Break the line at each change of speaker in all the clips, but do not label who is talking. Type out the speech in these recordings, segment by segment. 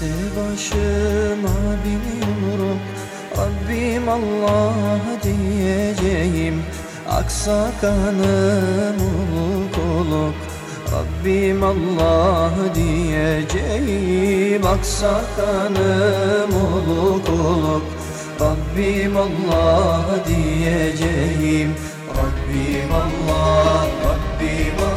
başıma bin yumruk Rabbim Allah diyeceğim. Aksa kanım oluk oluk. Rabbim Allah diyeceğim. Aksa kanım oluk oluk. Rabbim Allah diyeceğim. Rabbim Allah, Rabbim Allah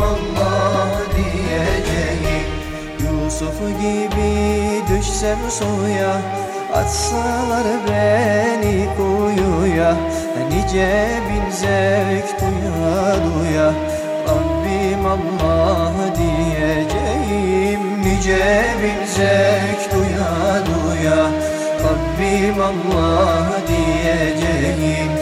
Allah diyeceğim. Yusuf gibi düşsem suya Atsalar beni kuyuya. Nice bin zevk duya duya. Rabbim Allah diyeceğim. Nice bin zevk duya duya. Rabbim Allah diyeceğim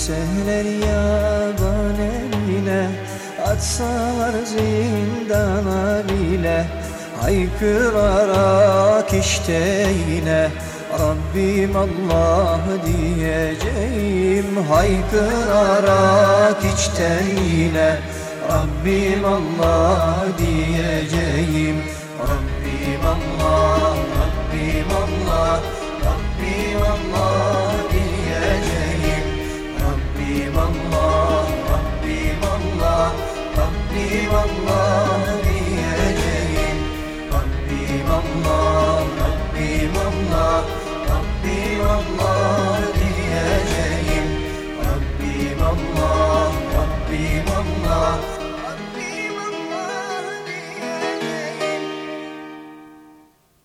Sürseler yaban eline Atsalar zindana bile. Haykırarak işte yine Rabbim Allah diyeceğim. Haykırarak içten yine Rabbim Allah diyeceğim. Rabbim Allah, Rabbim Allah Halim Allah